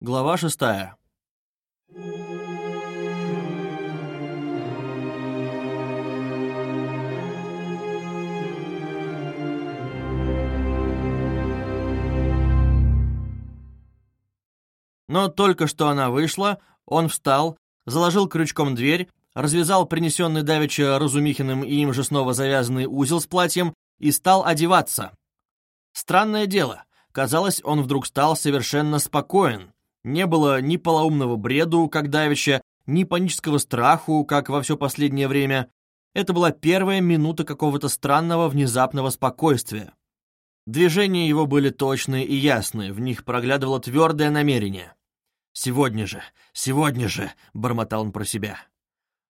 Глава шестая. Но только что она вышла, он встал, заложил крючком дверь, развязал принесенный давеча Разумихиным и им же снова завязанный узел с платьем и стал одеваться. Странное дело, казалось, он вдруг стал совершенно спокоен. Не было ни полоумного бреду, как давеча, ни панического страху, как во все последнее время. Это была первая минута какого-то странного внезапного спокойствия. Движения его были точные и ясные, в них проглядывало твердое намерение. «Сегодня же, сегодня же!» — бормотал он про себя.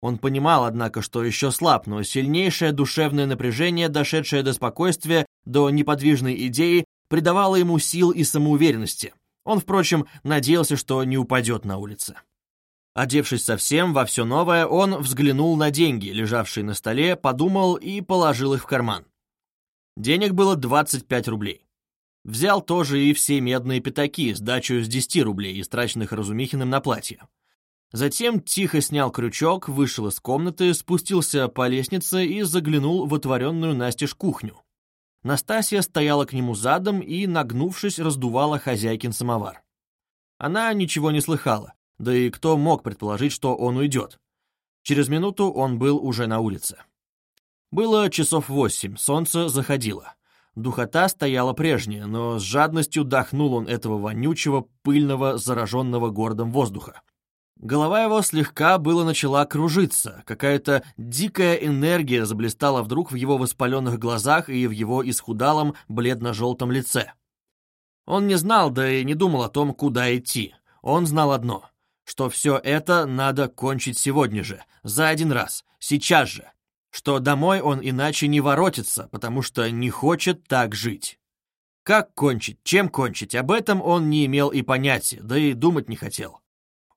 Он понимал, однако, что еще слаб, но сильнейшее душевное напряжение, дошедшее до спокойствия, до неподвижной идеи, придавало ему сил и самоуверенности. Он, впрочем, надеялся, что не упадет на улице. Одевшись совсем во все новое, он взглянул на деньги, лежавшие на столе, подумал и положил их в карман. Денег было 25 рублей. Взял тоже и все медные пятаки, сдачу с 10 рублей, истраченных Разумихиным на платье. Затем тихо снял крючок, вышел из комнаты, спустился по лестнице и заглянул в отворенную настежь кухню. Настасья стояла к нему задом и, нагнувшись, раздувала хозяйкин самовар. Она ничего не слыхала, да и кто мог предположить, что он уйдет. Через минуту он был уже на улице. Было часов восемь, солнце заходило. Духота стояла прежняя, но с жадностью дохнул он этого вонючего, пыльного, зараженного городом воздуха. Голова его слегка было начала кружиться, какая-то дикая энергия заблистала вдруг в его воспаленных глазах и в его исхудалом бледно-желтом лице. Он не знал, да и не думал о том, куда идти. Он знал одно, что все это надо кончить сегодня же, за один раз, сейчас же, что домой он иначе не воротится, потому что не хочет так жить. Как кончить, чем кончить, об этом он не имел и понятия, да и думать не хотел.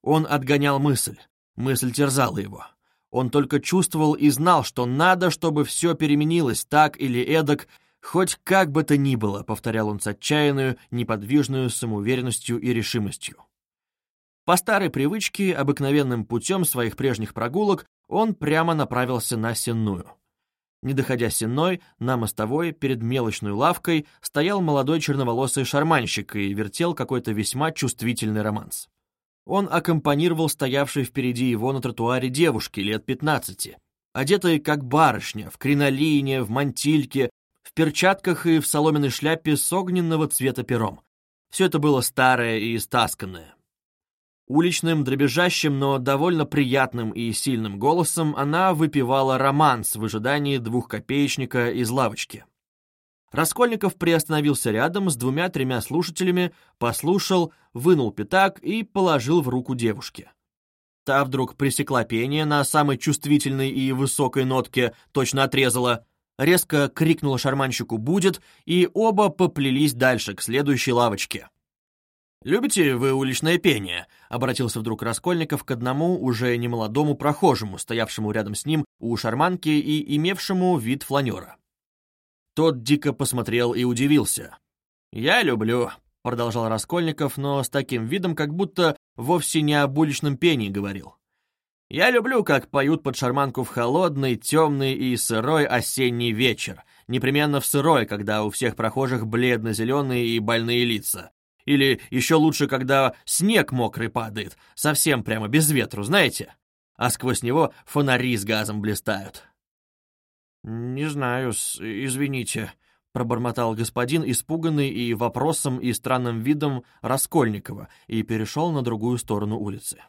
Он отгонял мысль. Мысль терзала его. Он только чувствовал и знал, что надо, чтобы все переменилось так или эдак, хоть как бы то ни было, повторял он с отчаянную, неподвижную самоуверенностью и решимостью. По старой привычке, обыкновенным путем своих прежних прогулок, он прямо направился на Сенную. Не доходя Сенной, на мостовой, перед мелочной лавкой, стоял молодой черноволосый шарманщик и вертел какой-то весьма чувствительный романс. Он аккомпанировал стоявшей впереди его на тротуаре девушке лет пятнадцати, одетой как барышня, в кринолине, в мантильке, в перчатках и в соломенной шляпе с огненного цвета пером. Все это было старое и истасканное. Уличным, дребезжащим, но довольно приятным и сильным голосом она выпивала романс в ожидании двухкопеечника из лавочки. Раскольников приостановился рядом с двумя-тремя слушателями, послушал, вынул пятак и положил в руку девушке. Та вдруг пресекла пение на самой чувствительной и высокой нотке, точно отрезала, резко крикнула шарманщику «будет», и оба поплелись дальше, к следующей лавочке. «Любите вы уличное пение?» — обратился вдруг Раскольников к одному уже немолодому прохожему, стоявшему рядом с ним у шарманки и имевшему вид фланера. Тот дико посмотрел и удивился. «Я люблю», — продолжал Раскольников, но с таким видом, как будто вовсе не об уличном пении говорил. «Я люблю, как поют под шарманку в холодный, темный и сырой осенний вечер, непременно в сырой, когда у всех прохожих бледно-зеленые и больные лица. Или еще лучше, когда снег мокрый падает, совсем прямо без ветру, знаете? А сквозь него фонари с газом блистают. «Не знаю, извините», — пробормотал господин, испуганный и вопросом, и странным видом Раскольникова, и перешел на другую сторону улицы.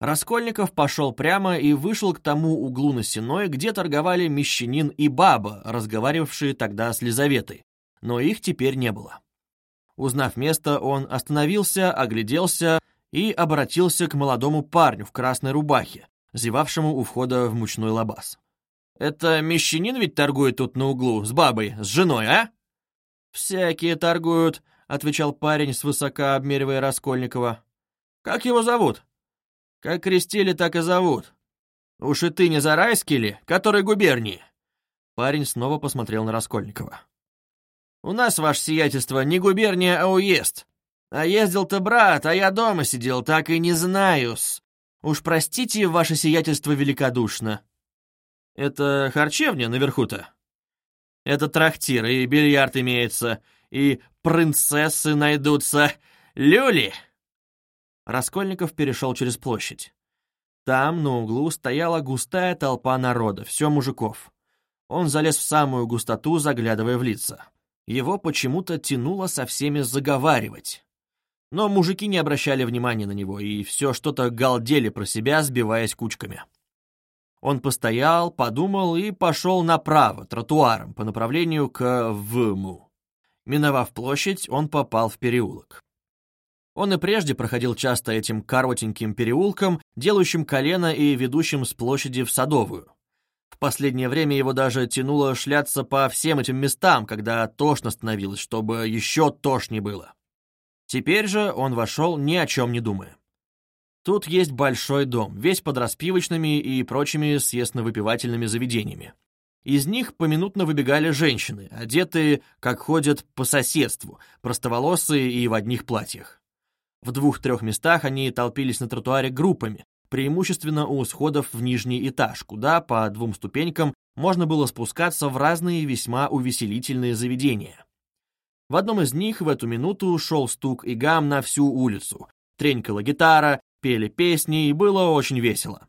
Раскольников пошел прямо и вышел к тому углу на Сеной, где торговали мещанин и баба, разговаривавшие тогда с Лизаветой, но их теперь не было. Узнав место, он остановился, огляделся и обратился к молодому парню в красной рубахе, зевавшему у входа в мучной лабаз. Это мещанин ведь торгует тут на углу, с бабой, с женой, а?» «Всякие торгуют», — отвечал парень, свысока обмеривая Раскольникова. «Как его зовут?» «Как крестили, так и зовут. Уж и ты не Зарайский ли? Который губернии?» Парень снова посмотрел на Раскольникова. «У нас, ваше сиятельство, не губерния, а уезд. А ездил-то брат, а я дома сидел, так и не знаю-с. Уж простите, ваше сиятельство великодушно. Это харчевня наверху-то? Это трактир, и бильярд имеется, и принцессы найдутся. Люли!» Раскольников перешел через площадь. Там, на углу, стояла густая толпа народа, все мужиков. Он залез в самую густоту, заглядывая в лица. Его почему-то тянуло со всеми заговаривать. Но мужики не обращали внимания на него, и все что-то галдели про себя, сбиваясь кучками. Он постоял, подумал и пошел направо, тротуаром, по направлению к ВМУ. Миновав площадь, он попал в переулок. Он и прежде проходил часто этим коротеньким переулком, делающим колено и ведущим с площади в Садовую. В последнее время его даже тянуло шляться по всем этим местам, когда тошно становилось, чтобы еще тошнее было. Теперь же он вошел ни о чем не думая. Тут есть большой дом, весь под распивочными и прочими съестно-выпивательными заведениями. Из них поминутно выбегали женщины, одетые, как ходят по соседству, простоволосые и в одних платьях. В двух-трех местах они толпились на тротуаре группами, преимущественно у сходов в нижний этаж, куда по двум ступенькам можно было спускаться в разные весьма увеселительные заведения. В одном из них в эту минуту шел стук и гам на всю улицу. Тренькала гитара, пели песни, и было очень весело.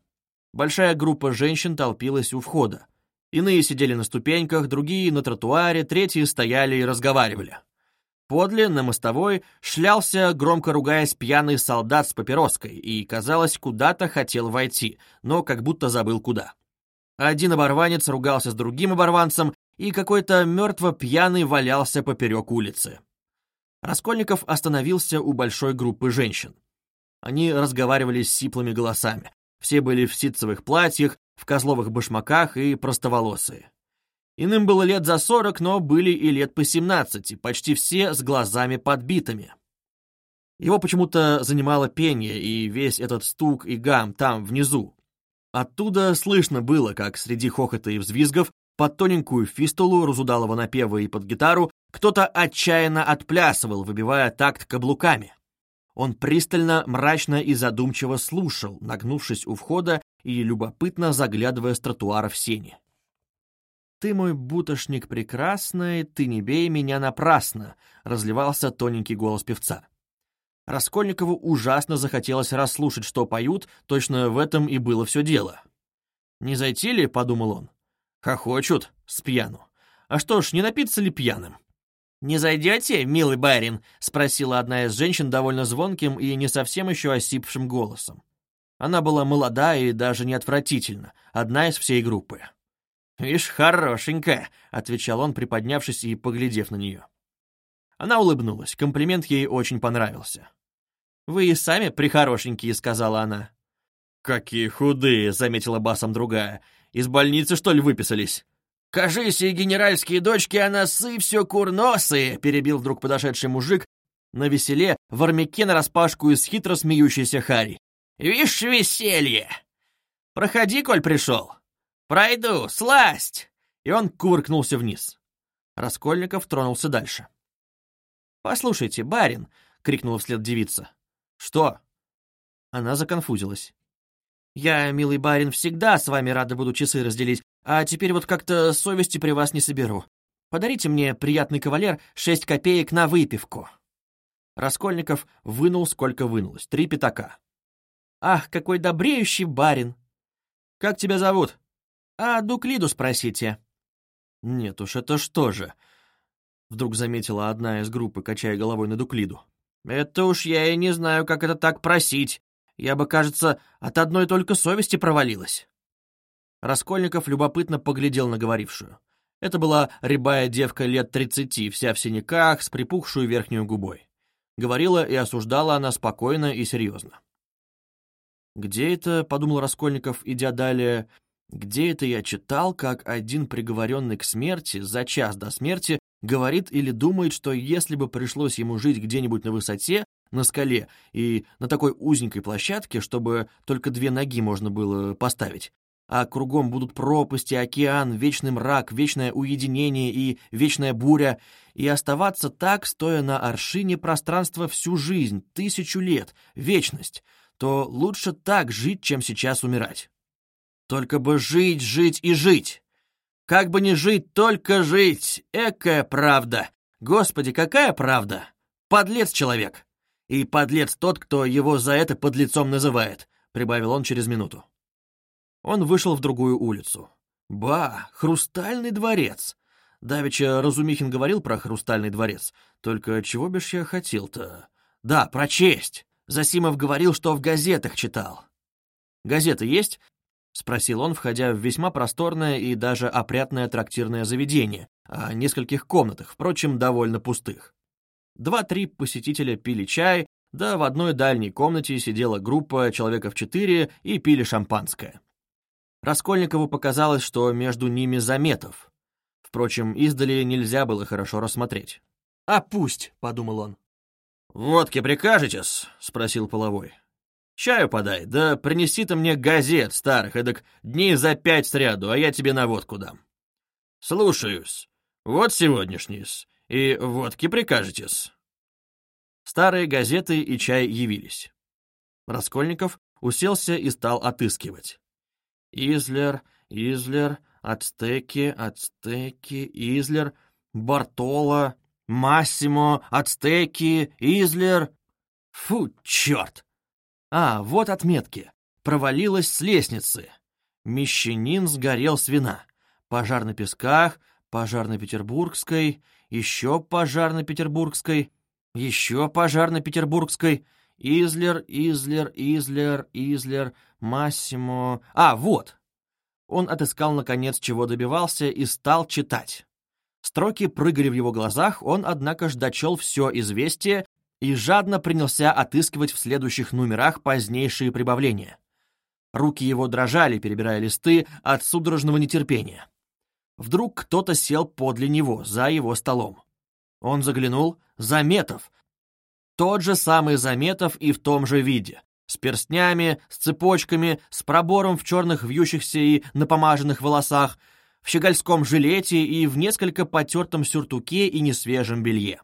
Большая группа женщин толпилась у входа. Иные сидели на ступеньках, другие — на тротуаре, третьи стояли и разговаривали. Подле, на мостовой, шлялся, громко ругаясь, пьяный солдат с папироской и, казалось, куда-то хотел войти, но как будто забыл куда. Один оборванец ругался с другим оборванцем, и какой-то мертво пьяный валялся поперек улицы. Раскольников остановился у большой группы женщин. Они разговаривали с сиплыми голосами. Все были в ситцевых платьях, в козловых башмаках и простоволосые. Иным было лет за сорок, но были и лет по семнадцати, почти все с глазами подбитыми. Его почему-то занимало пение и весь этот стук и гам там, внизу. Оттуда слышно было, как среди хохота и взвизгов под тоненькую фистулу разудалого напева и под гитару кто-то отчаянно отплясывал, выбивая такт каблуками. Он пристально, мрачно и задумчиво слушал, нагнувшись у входа и любопытно заглядывая с тротуара в сени. «Ты мой бутошник прекрасный, ты не бей меня напрасно», — разливался тоненький голос певца. Раскольникову ужасно захотелось расслушать, что поют, точно в этом и было все дело. «Не зайти ли?» — подумал он. «Хохочут с пьяну. А что ж, не напиться ли пьяным?» «Не зайдете, милый барин?» — спросила одна из женщин довольно звонким и не совсем еще осипшим голосом. Она была молода и даже не отвратительна, одна из всей группы. «Ишь, хорошенькая», — отвечал он, приподнявшись и поглядев на нее. Она улыбнулась, комплимент ей очень понравился. «Вы и сами прихорошенькие», — сказала она. «Какие худые», — заметила басом другая. «Из больницы, что ли, выписались?» «Кажись, и генеральские дочки, а носы все курносые», — перебил вдруг подошедший мужик на веселе в армяке нараспашку из хитро смеющейся Хари. «Вишь, веселье! Проходи, коль пришел!» «Пройду, сласть!» И он кувыркнулся вниз. Раскольников тронулся дальше. «Послушайте, барин!» — крикнула вслед девица. «Что?» Она законфузилась. «Я, милый барин, всегда с вами рада буду часы разделить, а теперь вот как-то совести при вас не соберу. Подарите мне, приятный кавалер, шесть копеек на выпивку». Раскольников вынул, сколько вынулось, три пятака. «Ах, какой добреющий барин!» «Как тебя зовут?» «А Дуклиду спросите». «Нет уж, это что же?» Вдруг заметила одна из группы, качая головой на Дуклиду. «Это уж я и не знаю, как это так просить. Я бы, кажется, от одной только совести провалилась». Раскольников любопытно поглядел на говорившую. Это была рябая девка лет тридцати, вся в синяках, с припухшую верхнюю губой. Говорила и осуждала она спокойно и серьезно. «Где это?» — подумал Раскольников, идя далее. Где это я читал, как один приговоренный к смерти за час до смерти говорит или думает, что если бы пришлось ему жить где-нибудь на высоте, на скале и на такой узенькой площадке, чтобы только две ноги можно было поставить, а кругом будут пропасти, океан, вечный мрак, вечное уединение и вечная буря, и оставаться так, стоя на аршине пространства всю жизнь, тысячу лет, вечность, то лучше так жить, чем сейчас умирать. Только бы жить, жить и жить. Как бы не жить, только жить. Экая правда. Господи, какая правда? Подлец человек. И подлец тот, кто его за это подлецом называет, прибавил он через минуту. Он вышел в другую улицу. Ба, хрустальный дворец. Давеча Разумихин говорил про хрустальный дворец. Только чего бишь я хотел-то? Да, прочесть. Засимов говорил, что в газетах читал. Газеты есть? Спросил он, входя в весьма просторное и даже опрятное трактирное заведение, о нескольких комнатах, впрочем, довольно пустых. Два-три посетителя пили чай, да в одной дальней комнате сидела группа человеков четыре и пили шампанское. Раскольникову показалось, что между ними заметов. Впрочем, издали нельзя было хорошо рассмотреть. «А пусть», — подумал он. «Водки прикажетесь?» — спросил Половой. «Чаю подай, да принеси-то мне газет старых, эдак дней за пять сряду, а я тебе на водку дам». «Слушаюсь. Вот сегодняшний-с. И водки прикажетесь». Старые газеты и чай явились. Раскольников уселся и стал отыскивать. Излер, Излер, Ацтеки, Ацтеки, Излер, Бартола, Массимо, Ацтеки, Излер. Фу, черт! А, вот отметки. Провалилась с лестницы. Мещанин сгорел с вина. Пожар на Песках, пожар на Петербургской, еще пожар на Петербургской, еще пожар на Петербургской, Излер, Излер, Излер, Излер, Массимо... А, вот! Он отыскал, наконец, чего добивался, и стал читать. Строки прыгали в его глазах, он, однако ж, дочел все известие и жадно принялся отыскивать в следующих номерах позднейшие прибавления. Руки его дрожали, перебирая листы от судорожного нетерпения. Вдруг кто-то сел подле него, за его столом. Он заглянул. Заметов, тот же самый Заметов и в том же виде. С перстнями, с цепочками, с пробором в черных вьющихся и напомаженных волосах, в щегольском жилете и в несколько потертом сюртуке и несвежем белье.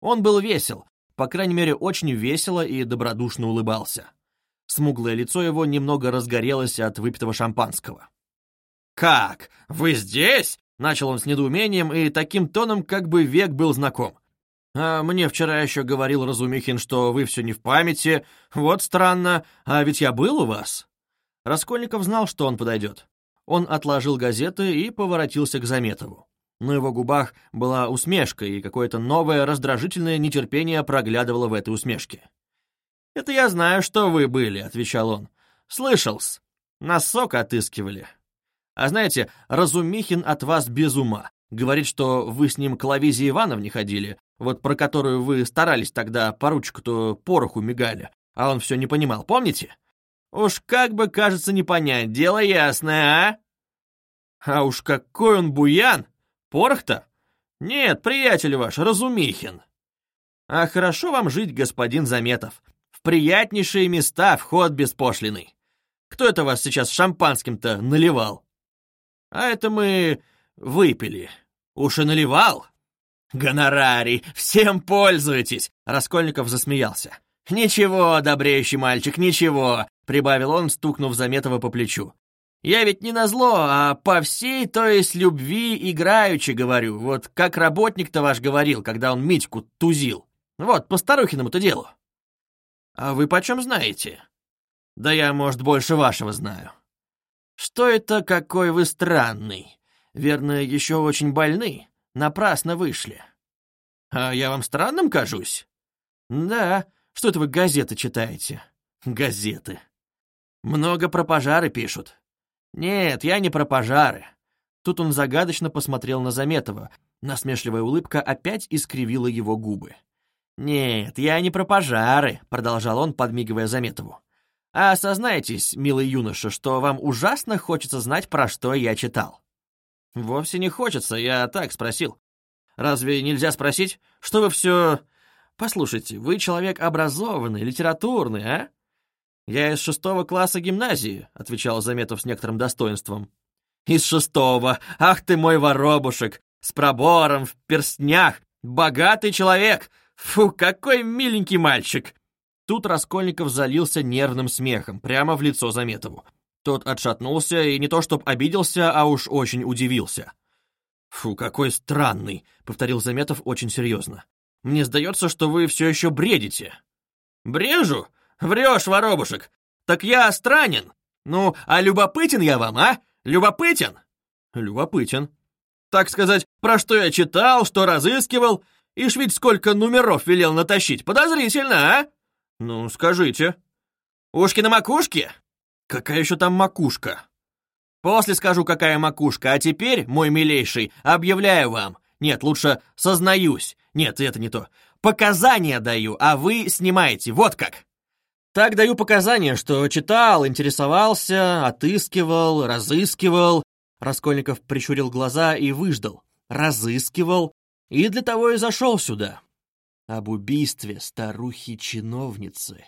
Он был весел, по крайней мере, очень весело и добродушно улыбался. Смуглое лицо его немного разгорелось от выпитого шампанского. «Как? Вы здесь?» — начал он с недоумением и таким тоном, как бы век был знаком. А мне вчера еще говорил Разумихин, что вы все не в памяти. Вот странно, а ведь я был у вас». Раскольников знал, что он подойдет. Он отложил газеты и поворотился к Заметову. На его губах была усмешка, и какое-то новое раздражительное нетерпение проглядывало в этой усмешке. «Это я знаю, что вы были», — отвечал он. «Слышал-с. Носок отыскивали. А знаете, Разумихин от вас без ума. Говорит, что вы с ним к Лавизе Ивановне ходили, вот про которую вы старались тогда поручику-то пороху мигали, а он все не понимал, помните? Уж как бы, кажется, не понять, дело ясное, а? А уж какой он буян! Порох-то? Нет, приятель ваш, Разумихин. А хорошо вам жить, господин Заметов. В приятнейшие места вход беспошлиный. Кто это вас сейчас шампанским-то наливал? А это мы выпили. Уж и наливал. «Гонорарий! Всем пользуйтесь!» Раскольников засмеялся. «Ничего, добреющий мальчик, ничего!» Прибавил он, стукнув Заметова по плечу. «Я ведь не на зло, а по всей, то есть любви играючи говорю. Вот как работник-то ваш говорил, когда он Митьку тузил. Вот, по старухиному-то делу». «А вы почем знаете?» «Да я, может, больше вашего знаю». «Что это какой вы странный? Верно, еще очень больный?» Напрасно вышли. А я вам странным кажусь? Да, что это вы газеты читаете? Газеты. Много про пожары пишут. Нет, я не про пожары. Тут он загадочно посмотрел на Заметова. Насмешливая улыбка опять искривила его губы. «Нет, я не про пожары», — продолжал он, подмигивая Заметову. «А осознайтесь, милый юноша, что вам ужасно хочется знать, про что я читал». «Вовсе не хочется, я так спросил. Разве нельзя спросить, что вы все...» «Послушайте, вы человек образованный, литературный, а? «Я из шестого класса гимназии», — отвечал Заметов с некоторым достоинством. «Из шестого! Ах ты мой воробушек! С пробором, в перстнях! Богатый человек! Фу, какой миленький мальчик!» Тут Раскольников залился нервным смехом, прямо в лицо Заметову. Тот отшатнулся и не то чтоб обиделся, а уж очень удивился. «Фу, какой странный», — повторил Заметов очень серьезно. «Мне сдается, что вы все еще бредите». «Брежу? Врешь, воробушек! Так я странен! Ну, а любопытен я вам, а? Любопытен?» «Любопытен», так сказать, про что я читал, что разыскивал. Ишь ведь сколько номеров велел натащить. Подозрительно, а? Ну, скажите. Ушки на макушке? Какая еще там макушка? После скажу, какая макушка, а теперь, мой милейший, объявляю вам. Нет, лучше сознаюсь. Нет, это не то. Показания даю, а вы снимаете. Вот как. Так даю показания, что читал, интересовался, отыскивал, разыскивал, Раскольников прищурил глаза и выждал. Разыскивал. И для того и зашел сюда. Об убийстве старухи-чиновницы.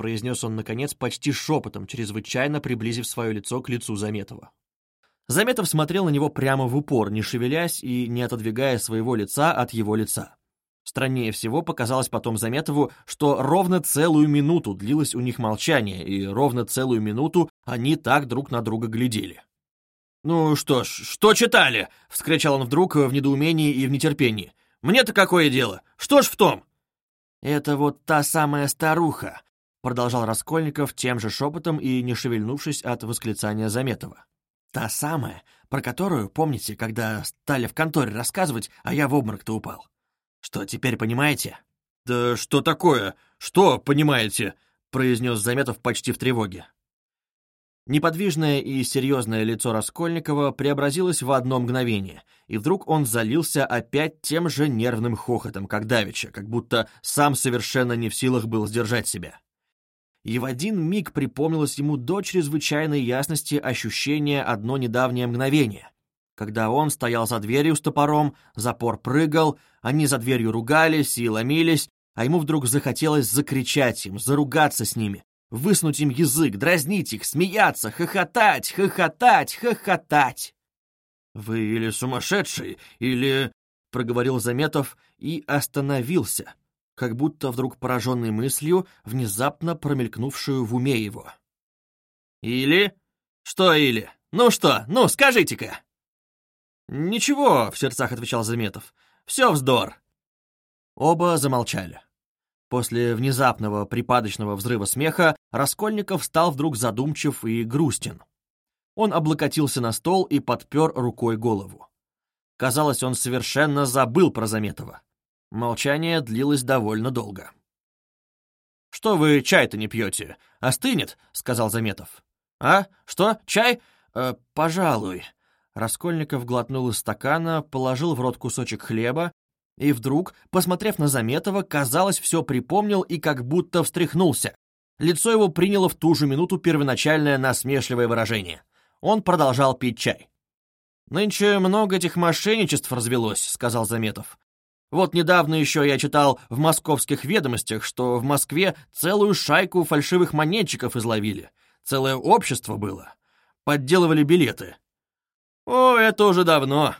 Произнес он, наконец, почти шепотом, чрезвычайно приблизив свое лицо к лицу Заметова. Заметов смотрел на него прямо в упор, не шевелясь и не отодвигая своего лица от его лица. Страннее всего показалось потом Заметову, что ровно целую минуту длилось у них молчание, и ровно целую минуту они так друг на друга глядели. «Ну что ж, что читали?» — вскричал он вдруг в недоумении и в нетерпении. «Мне-то какое дело? Что ж в том?» «Это вот та самая старуха», — продолжал Раскольников тем же шепотом и не шевельнувшись от восклицания Заметова. «Та самая, про которую, помните, когда стали в конторе рассказывать, а я в обморок-то упал? Что, теперь понимаете?» «Да что такое? Что понимаете?» — произнес Заметов почти в тревоге. Неподвижное и серьезное лицо Раскольникова преобразилось в одно мгновение, и вдруг он залился опять тем же нервным хохотом, как давеча, как будто сам совершенно не в силах был сдержать себя. И в один миг припомнилось ему до чрезвычайной ясности ощущение одно недавнее мгновение, когда он стоял за дверью с топором, запор прыгал, они за дверью ругались и ломились, а ему вдруг захотелось закричать им, заругаться с ними, высунуть им язык, дразнить их, смеяться, хохотать, хохотать, хохотать. «Вы или сумасшедший, или...» — проговорил Заметов и остановился, как будто вдруг пораженный мыслью, внезапно промелькнувшую в уме его. «Или? Что или? Ну что, ну скажите-ка!» «Ничего», — в сердцах отвечал Заметов, — «все вздор». Оба замолчали. После внезапного припадочного взрыва смеха Раскольников стал вдруг задумчив и грустен. Он облокотился на стол и подпер рукой голову. Казалось, он совершенно забыл про Заметова. Молчание длилось довольно долго. «Что вы чай-то не пьете? Остынет?» — сказал Заметов. «А? Что? Чай? Э, пожалуй». Раскольников глотнул из стакана, положил в рот кусочек хлеба и вдруг, посмотрев на Заметова, казалось, все припомнил и как будто встряхнулся. Лицо его приняло в ту же минуту первоначальное насмешливое выражение. Он продолжал пить чай. «Нынче много этих мошенничеств развелось», — сказал Заметов. «Вот недавно еще я читал в московских ведомостях, что в Москве целую шайку фальшивых монетчиков изловили. Целое общество было. Подделывали билеты». «О, это уже давно.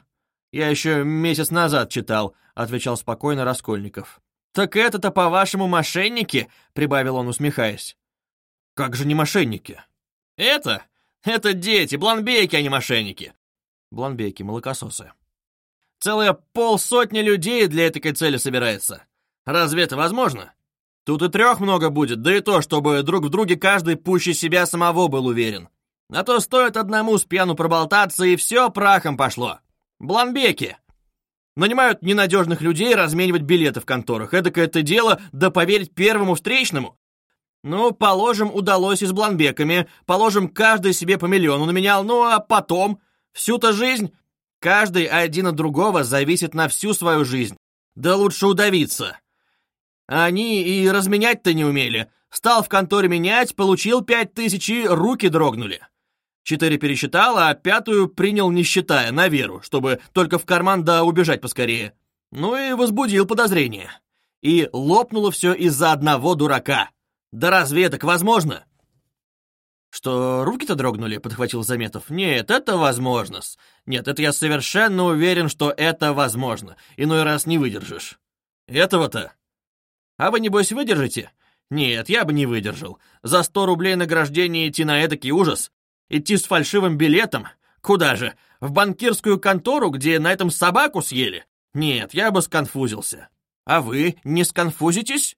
Я еще месяц назад читал», — отвечал спокойно Раскольников. «Так это-то, по-вашему, мошенники?» — прибавил он, усмехаясь. «Как же не мошенники?» «Это? Это дети, бланбейки, а не мошенники!» Бланбейки, молокососы. «Целая полсотни людей для этой цели собирается. Разве это возможно? Тут и трех много будет, да и то, чтобы друг в друге каждый пуще себя самого был уверен. А то стоит одному с пьяну проболтаться, и все прахом пошло. Бланбеки!» Нанимают ненадежных людей разменивать билеты в конторах. Эдакое это дело, да поверить первому встречному. Ну, положим, удалось и с бланбеками. Положим, каждый себе по миллиону наменял. Ну, а потом? Всю-то жизнь? Каждый один от другого зависит на всю свою жизнь. Да лучше удавиться. Они и разменять-то не умели. Стал в конторе менять, получил пять тысяч и руки дрогнули. Четыре пересчитал, а пятую принял не считая, на веру, чтобы только в карман да убежать поскорее. Ну и возбудил подозрение. И лопнуло все из-за одного дурака. Да разве это возможно? «Что, руки-то дрогнули?» — подхватил Заметов. «Нет, это возможно. Нет, это я совершенно уверен, что это возможно. Иной раз не выдержишь». «Этого-то?» «А вы, небось, выдержите?» «Нет, я бы не выдержал. За сто рублей награждения идти на эдакий ужас? Идти с фальшивым билетом? Куда же? В банкирскую контору, где на этом собаку съели? Нет, я бы сконфузился. А вы не сконфузитесь?»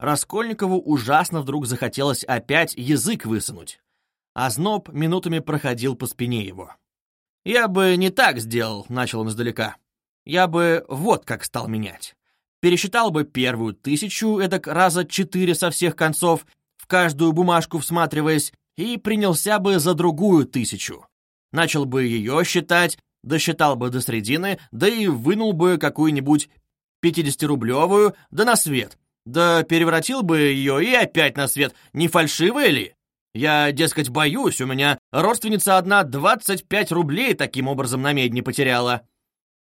Раскольникову ужасно вдруг захотелось опять язык высунуть. А зноб минутами проходил по спине его. «Я бы не так сделал», — начал он издалека. «Я бы вот как стал менять. Пересчитал бы первую тысячу, эдак раза четыре со всех концов, в каждую бумажку всматриваясь, и принялся бы за другую тысячу. Начал бы ее считать, досчитал бы до средины, да и вынул бы какую-нибудь пятидесятирублевую, да на свет, да перевратил бы ее и опять на свет, не фальшивая ли? Я, дескать, боюсь, у меня родственница одна 25 рублей таким образом на медне потеряла.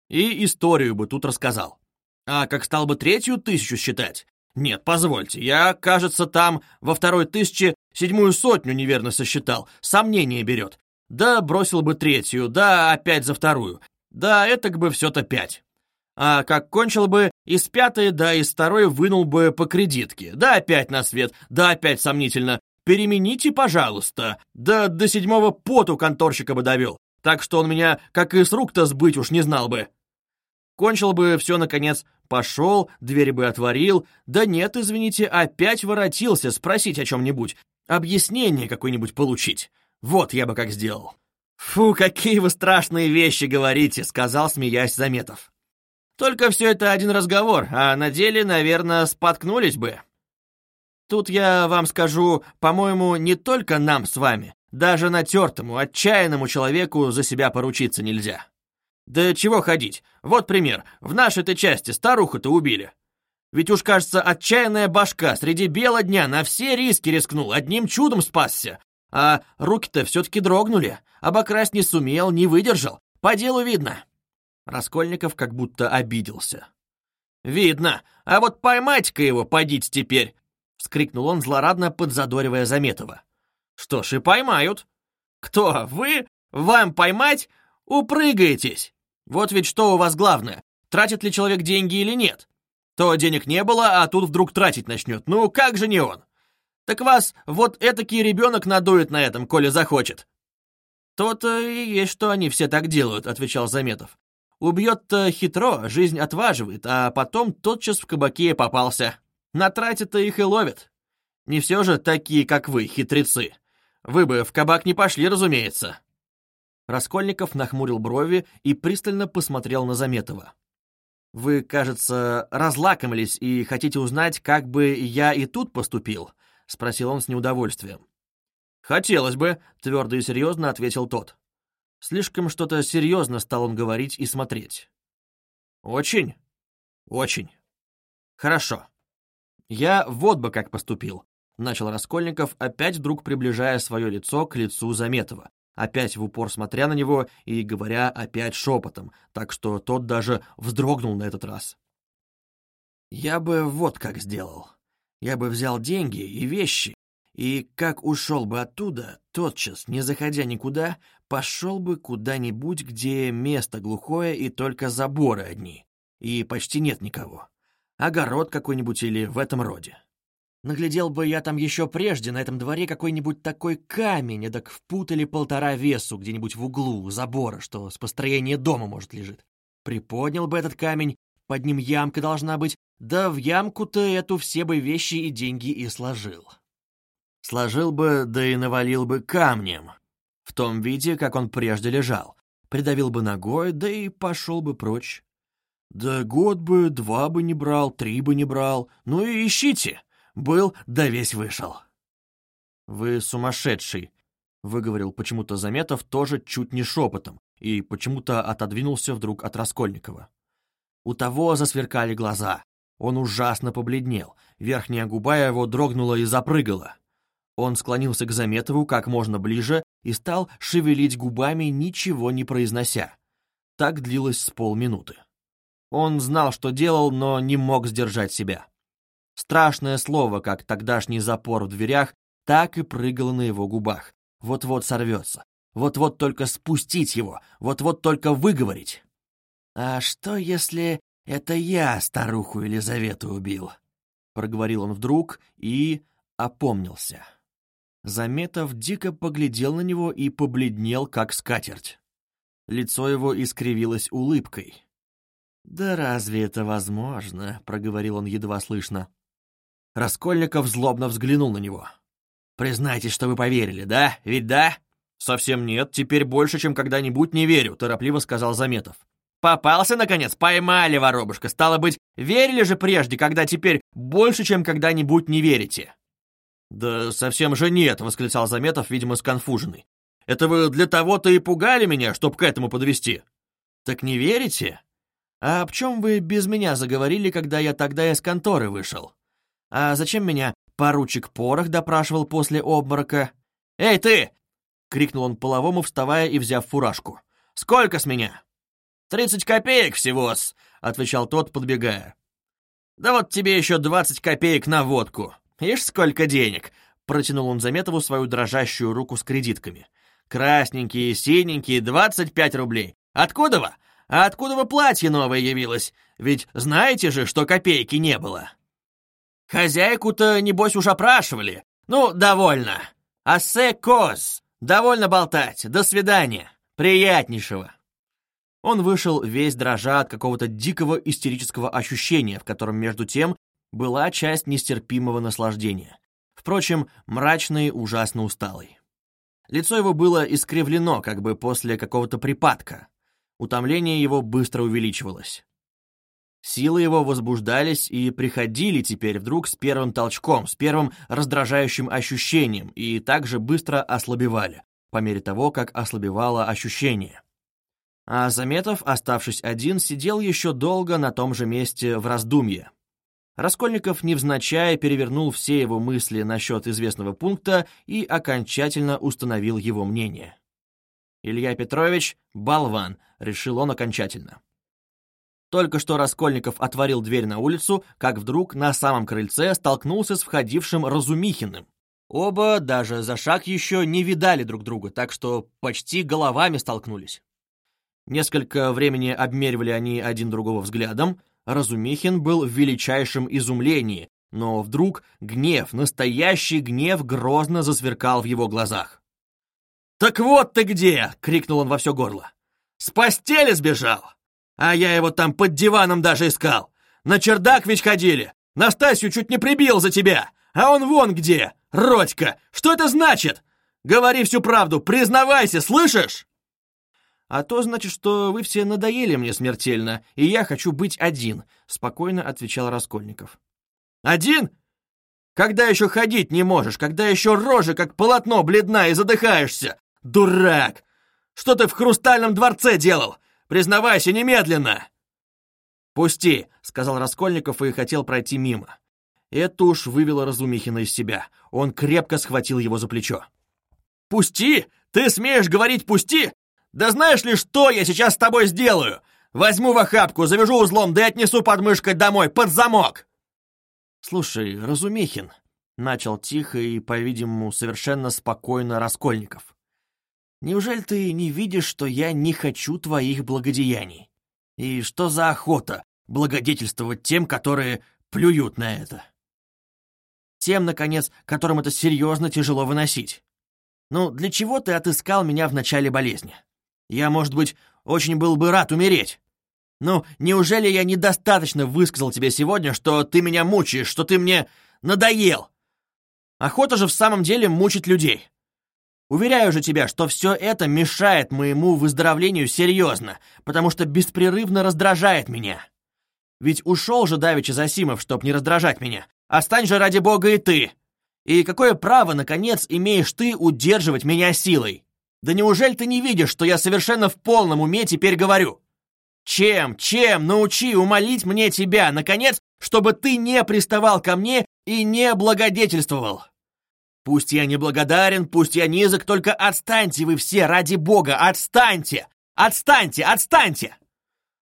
И историю бы тут рассказал. А как стал бы третью тысячу считать? Нет, позвольте, я, кажется, там во второй тысяче седьмую сотню неверно сосчитал, сомнение берет. Да бросил бы третью, да опять за вторую. Да это бы все-то пять. А как кончил бы, из пятой, да из второй вынул бы по кредитке. Да опять на свет, да опять сомнительно. Перемените, пожалуйста. Да до седьмого поту конторщика бы довел. Так что он меня, как и с рук-то сбыть уж не знал бы. Кончил бы все, наконец, пошел, двери бы отворил. Да нет, извините, опять воротился спросить о чем-нибудь. Объяснение какое-нибудь получить. Вот я бы как сделал. «Фу, какие вы страшные вещи говорите», — сказал, смеясь Заметов. Только все это один разговор, а на деле, наверное, споткнулись бы. Тут я вам скажу, по-моему, не только нам с вами, даже натертому, отчаянному человеку за себя поручиться нельзя. Да чего ходить? Вот пример. В нашей-то части старуху-то убили. Ведь уж, кажется, отчаянная башка среди бела дня на все риски рискнул, одним чудом спасся. А руки-то все-таки дрогнули. Обокрасть не сумел, не выдержал. По делу видно. Раскольников как будто обиделся. «Видно, а вот поймать-ка его, подить теперь!» — вскрикнул он, злорадно подзадоривая Заметова. «Что ж, и поймают. Кто, вы? Вам поймать? Упрыгаетесь! Вот ведь что у вас главное, тратит ли человек деньги или нет? То денег не было, а тут вдруг тратить начнет. Ну, как же не он? Так вас вот этакий ребенок надует на этом, коли захочет». «То-то и есть, что они все так делают», — отвечал Заметов. Убьет-то хитро, жизнь отваживает, а потом тотчас в кабаке попался. На трате-то их и ловят. Не все же такие, как вы, хитрецы. Вы бы в кабак не пошли, разумеется». Раскольников нахмурил брови и пристально посмотрел на Заметова. «Вы, кажется, разлакомились и хотите узнать, как бы я и тут поступил?» — спросил он с неудовольствием. «Хотелось бы», — твердо и серьезно ответил тот. Слишком что-то серьезно стал он говорить и смотреть. «Очень? Очень. Хорошо. Я вот бы как поступил», — начал Раскольников, опять вдруг приближая свое лицо к лицу Заметова, опять в упор смотря на него и говоря опять шепотом, так что тот даже вздрогнул на этот раз. «Я бы вот как сделал. Я бы взял деньги и вещи и как ушел бы оттуда, тотчас, не заходя никуда, пошел бы куда-нибудь, где место глухое и только заборы одни, и почти нет никого. Огород какой-нибудь или в этом роде. Наглядел бы я там еще прежде на этом дворе какой-нибудь такой камень, эдак в пут или полтора весу где-нибудь в углу забора, что с построения дома, может, лежит. Приподнял бы этот камень, под ним ямка должна быть, да в ямку-то эту все бы вещи и деньги и сложил сложил бы, да и навалил бы камнем, в том виде, как он прежде лежал, придавил бы ногой, да и пошел бы прочь. Да год бы, два бы не брал, три бы не брал, ну и ищите, был, да весь вышел. «Вы сумасшедший», — выговорил почему-то Заметов тоже чуть не шепотом и почему-то отодвинулся вдруг от Раскольникова. У того засверкали глаза. Он ужасно побледнел, верхняя губа его дрогнула и запрыгала. Он склонился к Заметову как можно ближе и стал шевелить губами, ничего не произнося. Так длилось с полминуты. Он знал, что делал, но не мог сдержать себя. Страшное слово, как тогдашний запор в дверях, так и прыгало на его губах, Вот-вот сорвется. Вот-вот только спустить его, вот-вот только выговорить. «А что, если это я старуху Елизавету убил?» Проговорил он вдруг и опомнился. Заметов дико поглядел на него и побледнел, как скатерть. Лицо его искривилось улыбкой. «Да разве это возможно?» — проговорил он едва слышно. Раскольников злобно взглянул на него. «Признайтесь, что вы поверили, да? Ведь да?» «Совсем нет, теперь больше, чем когда-нибудь не верю», — торопливо сказал Заметов. «Попался, наконец, поймали, воробушка. Стало быть, верили же прежде, когда теперь больше, чем когда-нибудь не верите». «Да совсем же нет», — восклицал Заметов, видимо, сконфуженный. «Это вы для того-то и пугали меня, чтоб к этому подвести. «Так не верите? А об чем вы без меня заговорили, когда я тогда из конторы вышел? А зачем меня поручик Порох допрашивал после обморока? Эй, ты!» — крикнул он половому, вставая и взяв фуражку. «Сколько с меня?» «Тридцать копеек всего-с», — отвечал тот, подбегая. «Да вот тебе еще двадцать копеек на водку. «Ишь, сколько денег!» — протянул он Заметову свою дрожащую руку с кредитками. «Красненькие, синенькие, двадцать пять рублей. Откуда вы? А откуда вы платье новое явилось? Ведь знаете же, что копейки не было!» «Хозяйку-то, небось, уж опрашивали. Ну, довольно. Ассе коз. Довольно болтать. До свидания. Приятнейшего!» Он вышел весь дрожа от какого-то дикого истерического ощущения, в котором между тем была часть нестерпимого наслаждения. Впрочем, мрачный, ужасно усталый. Лицо его было искривлено, как бы после какого-то припадка. Утомление его быстро увеличивалось. Силы его возбуждались и приходили теперь вдруг с первым толчком, с первым раздражающим ощущением, и также быстро ослабевали, по мере того, как ослабевало ощущение. А Заметов, оставшись один, сидел еще долго на том же месте в раздумье, Раскольников невзначай перевернул все его мысли насчет известного пункта и окончательно установил его мнение. Илья Петрович — болван, решил он окончательно. Только что Раскольников отворил дверь на улицу, как вдруг на самом крыльце столкнулся с входившим Разумихиным. Оба даже за шаг еще не видали друг друга, так что почти головами столкнулись. Несколько времени обмеривали они один другого взглядом, Разумихин был в величайшем изумлении, но вдруг гнев, настоящий гнев грозно засверкал в его глазах. «Так вот ты где!» — крикнул он во все горло. «С постели сбежал! А я его там под диваном даже искал! На чердак ведь ходили! Настасью чуть не прибил за тебя! А он вон где! Родька! Что это значит? Говори всю правду, признавайся, слышишь?» «А то значит, что вы все надоели мне смертельно, и я хочу быть один», — спокойно отвечал Раскольников. «Один? Когда еще ходить не можешь? Когда еще рожа, как полотно, бледна и задыхаешься? Дурак! Что ты в хрустальном дворце делал? Признавайся немедленно!» «Пусти», — сказал Раскольников и хотел пройти мимо. Это уж вывело Разумихина из себя. Он крепко схватил его за плечо. «Пусти? Ты смеешь говорить «пусти»? Да знаешь ли, что я сейчас с тобой сделаю? Возьму в охапку, завяжу узлом, да и отнесу под мышкой домой, под замок!» «Слушай, Разумихин», — начал тихо и, по-видимому, совершенно спокойно Раскольников, «неужели ты не видишь, что я не хочу твоих благодеяний? И что за охота благодетельствовать тем, которые плюют на это? Тем, наконец, которым это серьезно тяжело выносить. Ну, для чего ты отыскал меня в начале болезни? Я, может быть, очень был бы рад умереть. Ну, неужели я недостаточно высказал тебе сегодня, что ты меня мучаешь, что ты мне надоел? Охота же в самом деле мучить людей. Уверяю же тебя, что все это мешает моему выздоровлению серьезно, потому что беспрерывно раздражает меня. Ведь ушел же Давича Засимов, чтоб не раздражать меня. Остань же ради бога и ты. И какое право, наконец, имеешь ты удерживать меня силой? Да неужели ты не видишь, что я совершенно в полном уме теперь говорю? Чем, чем научи умолить мне тебя, наконец, чтобы ты не приставал ко мне и не благодетельствовал? Пусть я не благодарен, пусть я низок, только отстаньте вы все, ради бога, отстаньте! Отстаньте, отстаньте!»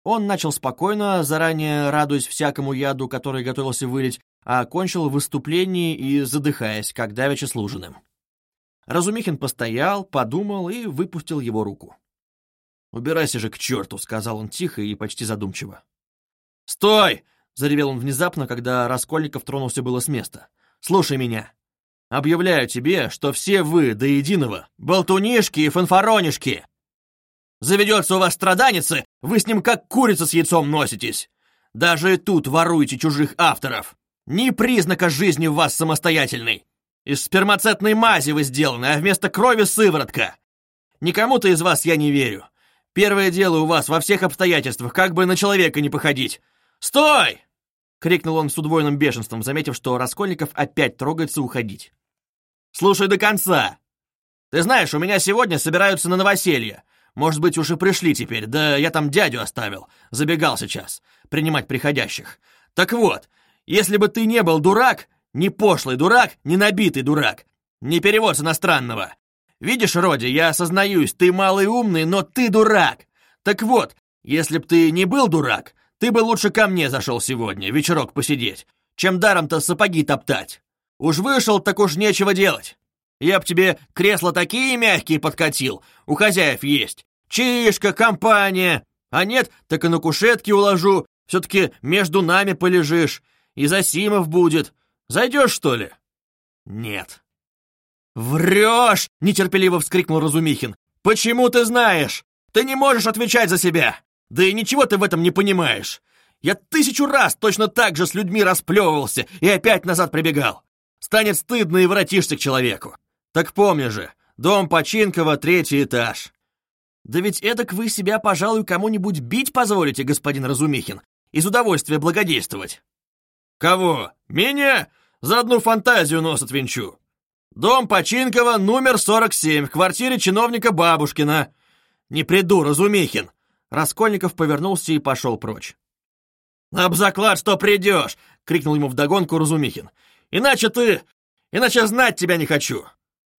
Он начал спокойно, заранее радуясь всякому яду, который готовился вылить, а окончил выступление и задыхаясь, как давеча служенным. Разумихин постоял, подумал и выпустил его руку. «Убирайся же к черту», — сказал он тихо и почти задумчиво. «Стой!» — заревел он внезапно, когда Раскольников тронулся было с места. «Слушай меня. Объявляю тебе, что все вы до единого болтунишки и фанфаронишки. Заведется у вас страданицы, вы с ним как курица с яйцом носитесь. Даже тут воруете чужих авторов. Ни признака жизни в вас самостоятельной. Из спермацетной мази вы сделаны, а вместо крови сыворотка. Никому-то из вас я не верю. Первое дело у вас во всех обстоятельствах, как бы на человека не походить. Стой! крикнул он с удвоенным бешенством, заметив, что Раскольников опять трогается уходить. «Слушай до конца! Ты знаешь, у меня сегодня собираются на новоселье. Может быть, уж и пришли теперь, да я там дядю оставил, забегал сейчас, принимать приходящих. Так вот, если бы ты не был дурак, не пошлый дурак, не набитый дурак. Не перевод с иностранного. Видишь, Роди, я осознаюсь, ты малый умный, но ты дурак. Так вот, если б ты не был дурак, ты бы лучше ко мне зашел сегодня, вечерок посидеть, чем даром-то сапоги топтать. Уж вышел, так уж нечего делать. Я б тебе кресла такие мягкие подкатил, у хозяев есть. Чишка, компания. А нет, так и на кушетке уложу, все-таки между нами полежишь. И Засимов будет. Зайдешь, что ли?» «Нет». «Врешь!» — нетерпеливо вскрикнул Разумихин. «Почему ты знаешь? Ты не можешь отвечать за себя! Да и ничего ты в этом не понимаешь! Я тысячу раз точно так же с людьми расплевывался и опять назад прибегал! Станет стыдно и воротишься к человеку! Так помни же, дом Починкова, третий этаж!» «Да ведь эдак вы себя, пожалуй, кому-нибудь бить позволите, господин Разумихин, из удовольствия благодействовать!» «Кого? Меня? За одну фантазию нос отвинчу. Дом Починкова, номер 47, в квартире чиновника Бабушкина. Не приду, Разумихин!» Раскольников повернулся и пошел прочь. «Об заклад, что придешь!» — крикнул ему вдогонку Разумихин. «Иначе ты... Иначе знать тебя не хочу!»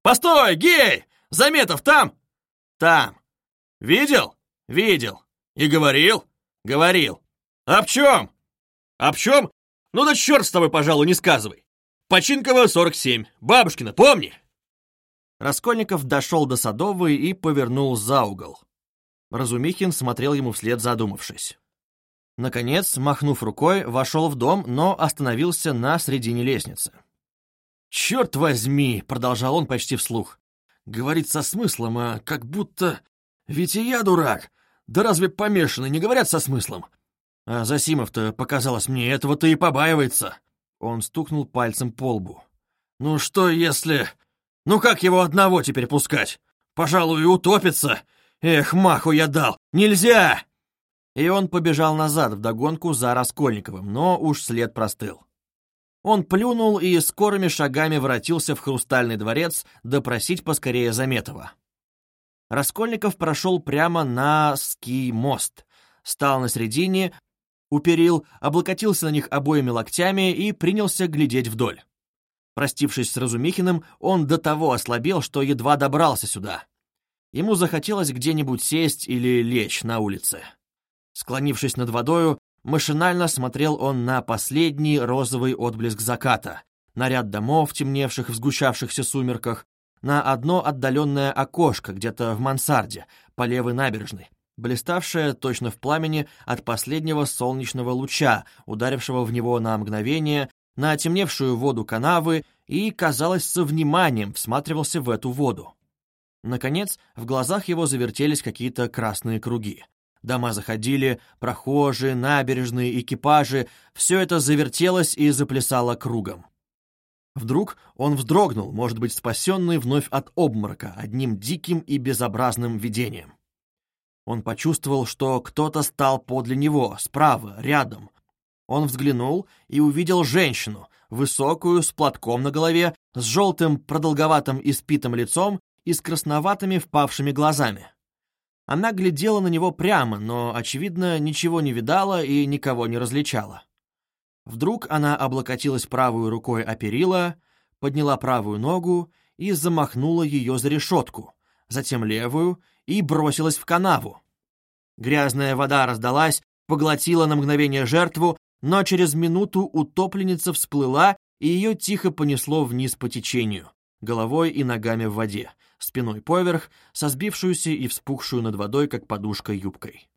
«Постой, гей! Заметов там?» «Там». «Видел?» «Видел». «И говорил?» «Говорил». «Об чем?» «Об чем? Ну да черт с тобой, пожалуй, не сказывай. Починкова, 47. Бабушкина, помни!» Раскольников дошел до Садовой и повернул за угол. Разумихин смотрел ему вслед, задумавшись. Наконец, махнув рукой, вошел в дом, но остановился на середине лестницы. «Черт возьми!» — продолжал он почти вслух. «Говорит со смыслом, а как будто... Ведь и я дурак! Да разве помешанные не говорят со смыслом? А Засимов-то, показалось мне, этого-то и побаивается. Он стукнул пальцем по лбу. Ну что если... Ну как его одного теперь пускать? Пожалуй, утопится. Эх, маху я дал. Нельзя! И он побежал назад вдогонку за Раскольниковым, но уж след простыл. Он плюнул и скорыми шагами воротился в Хрустальный дворец допросить поскорее Заметова. Раскольников прошел прямо на ски-мост, стал на середине, у перил, облокотился на них обоими локтями и принялся глядеть вдоль. Простившись с Разумихиным, он до того ослабел, что едва добрался сюда. Ему захотелось где-нибудь сесть или лечь на улице. Склонившись над водою, машинально смотрел он на последний розовый отблеск заката, на ряд домов, темневших в сгущавшихся сумерках, на одно отдаленное окошко где-то в мансарде, по левой набережной, блиставшая точно в пламени от последнего солнечного луча, ударившего в него на мгновение, на темневшую воду канавы и, казалось, со вниманием всматривался в эту воду. Наконец, в глазах его завертелись какие-то красные круги. Дома заходили, прохожие, набережные, экипажи — все это завертелось и заплясало кругом. Вдруг он вздрогнул, может быть, спасенный вновь от обморока, одним диким и безобразным видением. Он почувствовал, что кто-то стал подле него, справа, рядом. Он взглянул и увидел женщину, высокую, с платком на голове, с желтым, продолговатым испитым лицом и с красноватыми впавшими глазами. Она глядела на него прямо, но, очевидно, ничего не видала и никого не различала. Вдруг она облокотилась правой рукой о перила, подняла правую ногу и замахнула ее за решетку, затем левую и бросилась в канаву. Грязная вода раздалась, поглотила на мгновение жертву, но через минуту утопленница всплыла, и ее тихо понесло вниз по течению, головой и ногами в воде, спиной поверх, со сбившуюся и вспухшую над водой, как подушка, юбкой.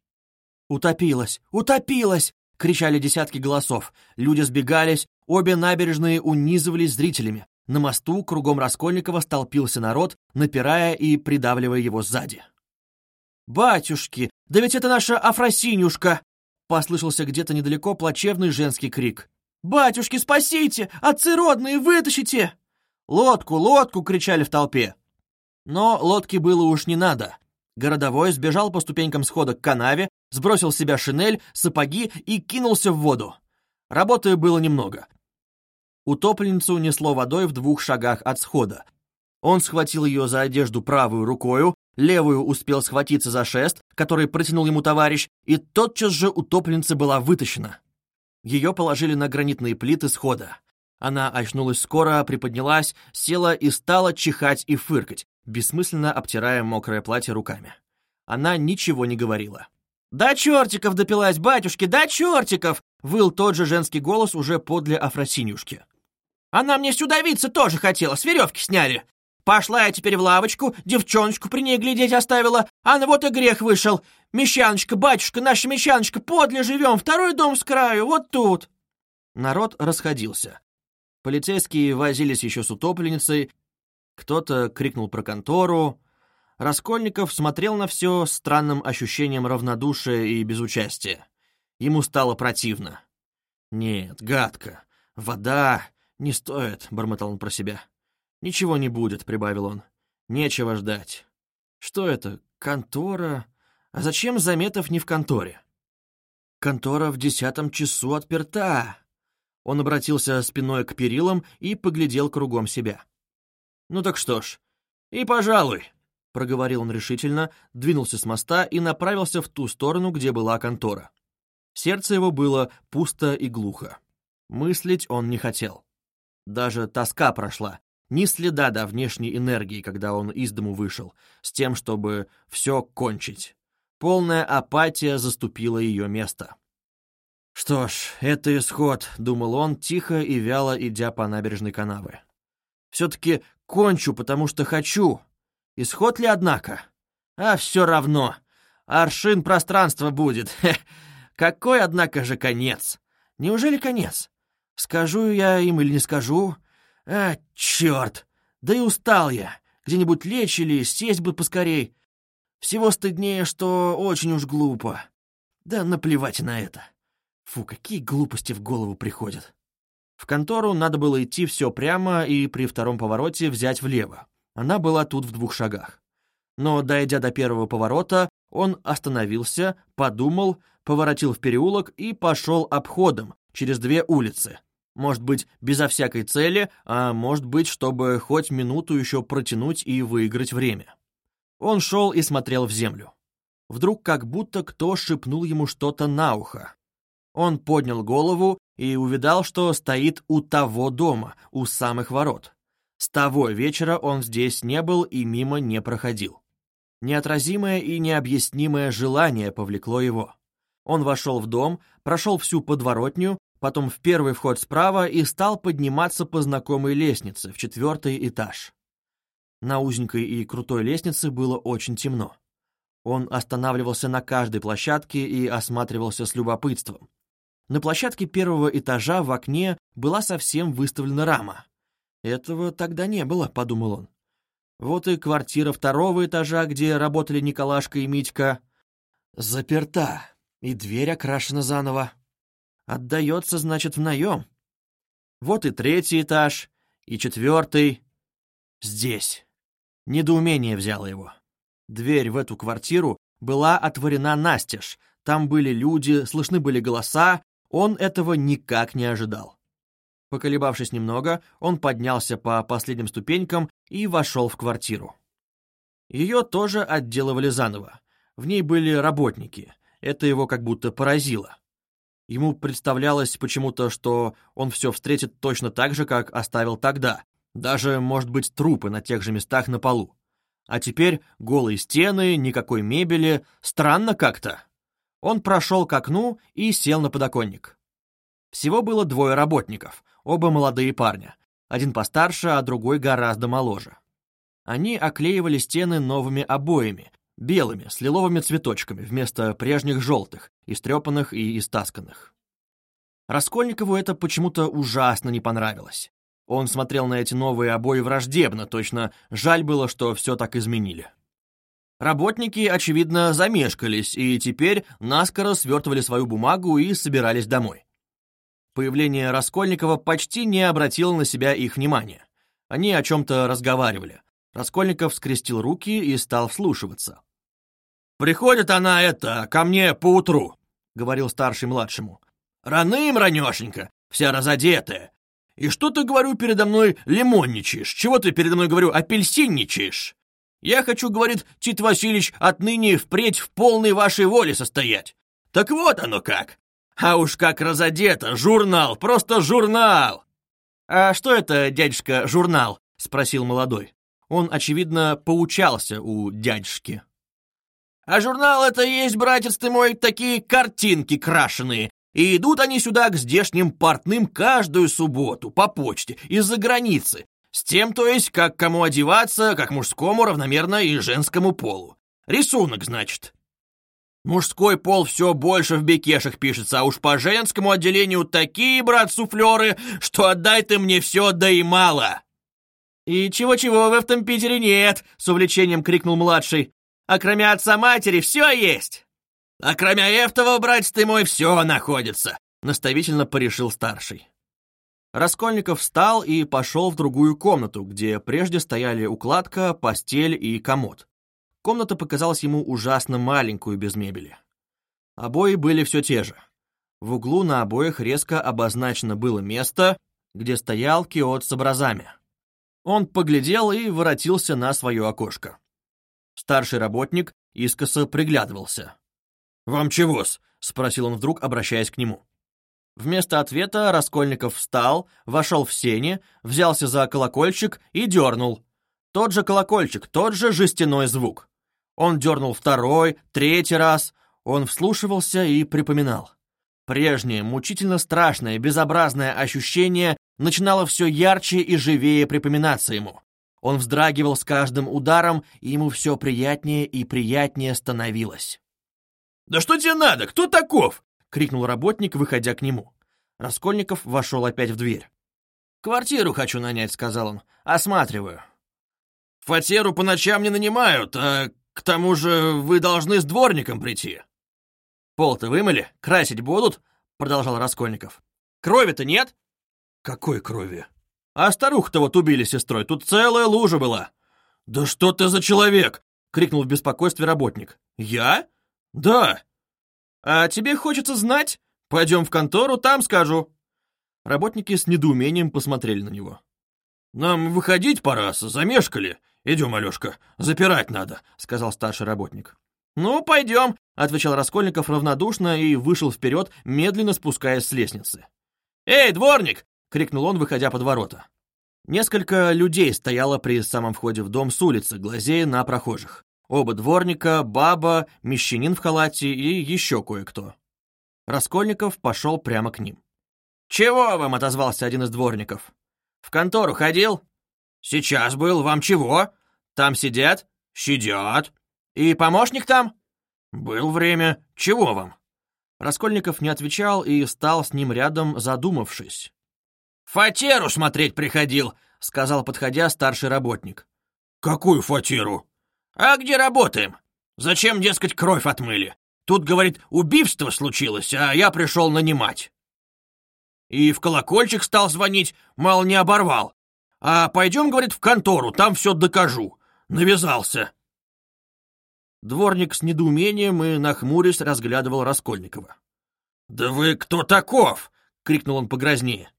«Утопилась! Утопилась!» — кричали десятки голосов. Люди сбегались, обе набережные унизывались зрителями. На мосту кругом Раскольникова столпился народ, напирая и придавливая его сзади. «Батюшки, да ведь это наша Афросинюшка!» Послышался где-то недалеко плачевный женский крик. «Батюшки, спасите! Отцы родные, вытащите!» «Лодку, лодку!» — кричали в толпе. Но лодки было уж не надо. Городовой сбежал по ступенькам схода к канаве, сбросил с себя шинель, сапоги и кинулся в воду. Работы было немного. Утопленницу несло водой в двух шагах от схода. Он схватил ее за одежду правую рукою, левую успел схватиться за шест, который протянул ему товарищ, и тотчас же утопленница была вытащена. Ее положили на гранитные плиты схода. Она очнулась скоро, приподнялась, села и стала чихать и фыркать, бессмысленно обтирая мокрое платье руками. Она ничего не говорила. «Да чертиков допилась, батюшки, да чертиков!» выл тот же женский голос уже подле Афросинюшки. «Она мне сюда виться тоже хотела, с веревки сняли. Пошла я теперь в лавочку, девчоночку при ней глядеть оставила, а ну вот и грех вышел. Мещаночка, батюшка, наша Мещаночка, подле живем, второй дом с краю, вот тут. Народ расходился. Полицейские возились еще с утопленницей, кто-то крикнул про контору. Раскольников смотрел на все странным ощущением равнодушия и безучастия. Ему стало противно. «Нет, гадко. Вода не стоит», — бормотал он про себя. «Ничего не будет», — прибавил он. «Нечего ждать». «Что это? Контора? А зачем Заметов не в конторе?» «Контора в десятом часу отперта!» Он обратился спиной к перилам и поглядел кругом себя. «Ну так что ж, и пожалуй», — проговорил он решительно, двинулся с моста и направился в ту сторону, где была контора. Сердце его было пусто и глухо. Мыслить он не хотел. Даже тоска прошла, ни следа до внешней энергии, когда он из дому вышел, с тем, чтобы все кончить. Полная апатия заступила ее место. «Что ж, это исход», — думал он, тихо и вяло идя по набережной канавы. «Все-таки кончу, потому что хочу. Исход ли, однако? А все равно. Аршин пространства будет. Хе. Какой, однако же, конец? Неужели конец? Скажу я им или не скажу? А, черт! Да и устал я. Где-нибудь лечь или сесть бы поскорей. Всего стыднее, что очень уж глупо. Да наплевать на это. Фу, какие глупости в голову приходят. В контору надо было идти все прямо и при втором повороте взять влево. Она была тут в двух шагах. Но, дойдя до первого поворота, он остановился, подумал, поворотил в переулок и пошел обходом через две улицы, может быть, безо всякой цели, а может быть, чтобы хоть минуту еще протянуть и выиграть время. Он шел и смотрел в землю. Вдруг как будто кто шепнул ему что-то на ухо. Он поднял голову и увидал, что стоит у того дома, у самых ворот. С того вечера он здесь не был и мимо не проходил. Неотразимое и необъяснимое желание повлекло его. Он вошел в дом, прошел всю подворотню потом в первый вход справа и стал подниматься по знакомой лестнице в четвертый этаж. На узенькой и крутой лестнице было очень темно. Он останавливался на каждой площадке и осматривался с любопытством. На площадке первого этажа в окне была совсем выставлена рама. «Этого тогда не было», — подумал он. Вот и квартира второго этажа, где работали Николашка и Митька, заперта, и дверь окрашена заново. Отдается, значит, в наем. Вот и третий этаж, и четвертый. Здесь. Недоумение взяло его. Дверь в эту квартиру была отворена настежь. Там были люди, слышны были голоса. Он этого никак не ожидал. Поколебавшись немного, он поднялся по последним ступенькам и вошел в квартиру. Ее тоже отделывали заново. В ней были работники. Это его как будто поразило. Ему представлялось почему-то, что он все встретит точно так же, как оставил тогда. Даже, может быть, трупы на тех же местах на полу. А теперь голые стены, никакой мебели. Странно как-то. Он прошел к окну и сел на подоконник. Всего было двое работников, оба молодые парня. один постарше, а другой гораздо моложе. Они оклеивали стены новыми обоями, белыми, с лиловыми цветочками, вместо прежних желтых, истрепанных и истасканных. Раскольникову это почему-то ужасно не понравилось. Он смотрел на эти новые обои враждебно, точно жаль было, что все так изменили. Работники, очевидно, замешкались и теперь наскоро свертывали свою бумагу и собирались домой. Появление Раскольникова почти не обратило на себя их внимание. Они о чем-то разговаривали. Раскольников скрестил руки и стал вслушиваться. «Приходит она, это, ко мне поутру», — говорил старший младшему. «Раным, ранешенько, вся разодетая. И что ты, говорю, передо мной лимонничаешь? Чего ты передо мной, говорю, апельсинничаешь? Я хочу, говорит Тит Васильевич, отныне впредь в полной вашей воле состоять. Так вот оно как. А уж как разодето, журнал, просто журнал. А что это, дядюшка, журнал? Спросил молодой. Он, очевидно, поучался у дядюшки. А журнал это есть, братец ты мой, такие картинки крашеные. И идут они сюда к здешним портным каждую субботу по почте из-за границы. С тем, то есть, как кому одеваться, как мужскому равномерно и женскому полу. Рисунок, значит. Мужской пол все больше в бекешах пишется, а уж по женскому отделению такие, брат, суфлеры, что отдай ты мне все, да и мало. «И чего-чего в этом Питере нет!» — с увлечением крикнул младший. «А кроме отца-матери все есть!» «А кроме этого, брат ты мой, все находится!» — наставительно порешил старший. Раскольников встал и пошел в другую комнату, где прежде стояли укладка, постель и комод. Комната показалась ему ужасно маленькую без мебели. Обои были все те же. В углу на обоях резко обозначено было место, где стоял киот с образами. Он поглядел и воротился на свое окошко. Старший работник искоса приглядывался. «Вам чего-с?» — спросил он вдруг, обращаясь к нему. Вместо ответа Раскольников встал, вошел в сени, взялся за колокольчик и дернул. Тот же колокольчик, тот же жестяной звук. Он дернул второй, третий раз. Он вслушивался и припоминал. Прежнее, мучительно страшное, безобразное ощущение начинало все ярче и живее припоминаться ему. Он вздрагивал с каждым ударом, и ему все приятнее и приятнее становилось. «Да что тебе надо? Кто таков?» — крикнул работник, выходя к нему. Раскольников вошел опять в дверь. «Квартиру хочу нанять», — сказал он. «Осматриваю». «Фатеру по ночам не нанимают, а к тому же вы должны с дворником прийти». «Пол-то вымыли? Красить будут?» — продолжал Раскольников. «Крови-то нет?» «Какой крови?» «А старуха-то вот убили сестрой, тут целая лужа была». «Да что ты за человек?» — крикнул в беспокойстве работник. «Я? Да. «А тебе хочется знать? Пойдем в контору, там скажу». Работники с недоумением посмотрели на него. «Нам выходить пора, замешкали. Идем, Алешка, запирать надо», — сказал старший работник. «Ну, пойдем», — отвечал Раскольников равнодушно и вышел вперед, медленно спускаясь с лестницы. «Эй, дворник!» — крикнул он, выходя под ворота. Несколько людей стояло при самом входе в дом с улицы, глазея на прохожих. Оба дворника, баба, мещанин в халате и еще кое-кто. Раскольников пошел прямо к ним. «Чего вам?» — отозвался один из дворников. «В контору ходил?» «Сейчас был. Вам чего?» «Там сидят?» «Сидят». «И помощник там?» «Был время. Чего вам?» Раскольников не отвечал и стал с ним рядом, задумавшись. «Фатеру смотреть приходил», — сказал, подходя, старший работник. «Какую фатеру?» «А где работаем? Зачем, дескать, кровь отмыли? Тут, говорит, убийство случилось, а я пришел нанимать». И в колокольчик стал звонить, мало не оборвал. «А пойдем, — говорит, — в контору, там все докажу». Навязался. Дворник с недоумением и нахмурясь разглядывал Раскольникова. «Да вы кто таков?» — крикнул он погрознее.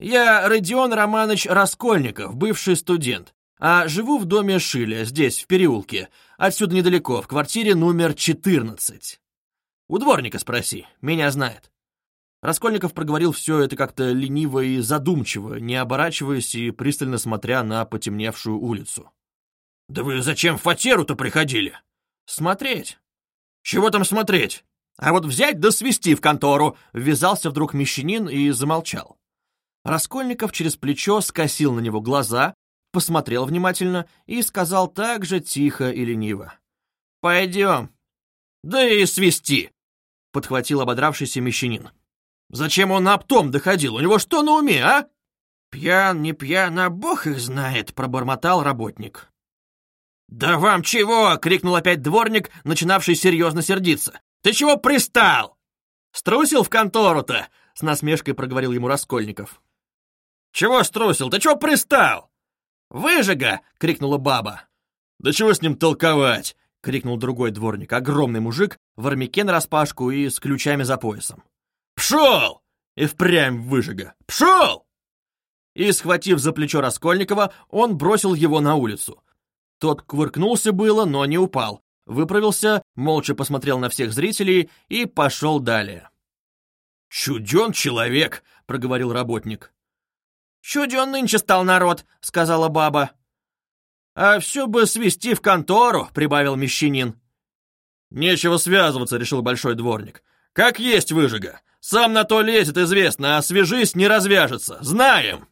«Я Родион Романович Раскольников, бывший студент. А живу в доме Шиля, здесь, в переулке. Отсюда недалеко, в квартире номер 14. У дворника спроси, меня знает. Раскольников проговорил все это как-то лениво и задумчиво, не оборачиваясь и пристально смотря на потемневшую улицу. «Да вы зачем в фатеру-то приходили?» «Смотреть». «Чего там смотреть?» «А вот взять да свести в контору!» Ввязался вдруг мещанин и замолчал. Раскольников через плечо скосил на него глаза, посмотрел внимательно и сказал так же тихо и лениво. «Пойдем». «Да и свисти!» — подхватил ободравшийся мещанин. «Зачем он оптом доходил? У него что на уме, а?» «Пьян, не пьян, а бог их знает», — пробормотал работник. «Да вам чего?» — крикнул опять дворник, начинавший серьезно сердиться. «Ты чего пристал?» «Струсил в контору-то?» — с насмешкой проговорил ему Раскольников. «Чего струсил? Ты чего пристал?» «Выжига!» — крикнула баба. «Да чего с ним толковать?» — крикнул другой дворник, огромный мужик, в армяке нараспашку и с ключами за поясом. «Пшел!» И впрямь выжига. «Пшел!» И, схватив за плечо Раскольникова, он бросил его на улицу. Тот кувыркнулся было, но не упал. Выправился, молча посмотрел на всех зрителей и пошел далее. «Чуден человек!» — проговорил работник. «Чуден нынче стал народ!» — сказала баба. «А все бы свести в контору!» — прибавил мещанин. «Нечего связываться», — решил большой дворник. «Как есть выжига. Сам на то лезет, известно, а свяжись, не развяжется. Знаем!»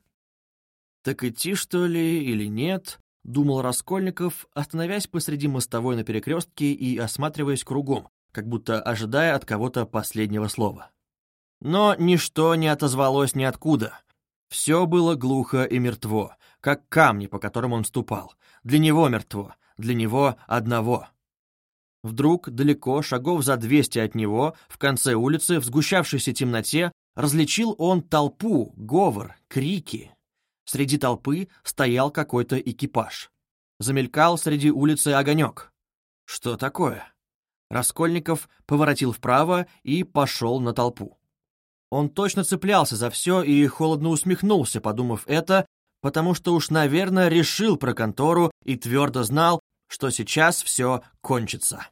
«Так идти, что ли, или нет?» — думал Раскольников, остановясь посреди мостовой на перекрестке и осматриваясь кругом, как будто ожидая от кого-то последнего слова. Но ничто не отозвалось ниоткуда. Все было глухо и мертво, как камни, по которым он ступал. Для него мертво, для него одного. Вдруг, далеко, шагов за двести от него, в конце улицы, в сгущавшейся темноте, различил он толпу, говор, крики. Среди толпы стоял какой-то экипаж. Замелькал среди улицы огонек. Что такое? Раскольников поворотил вправо и пошел на толпу. Он точно цеплялся за все и холодно усмехнулся, подумав это, потому что уж, наверное, решил про контору и твердо знал, что сейчас все кончится.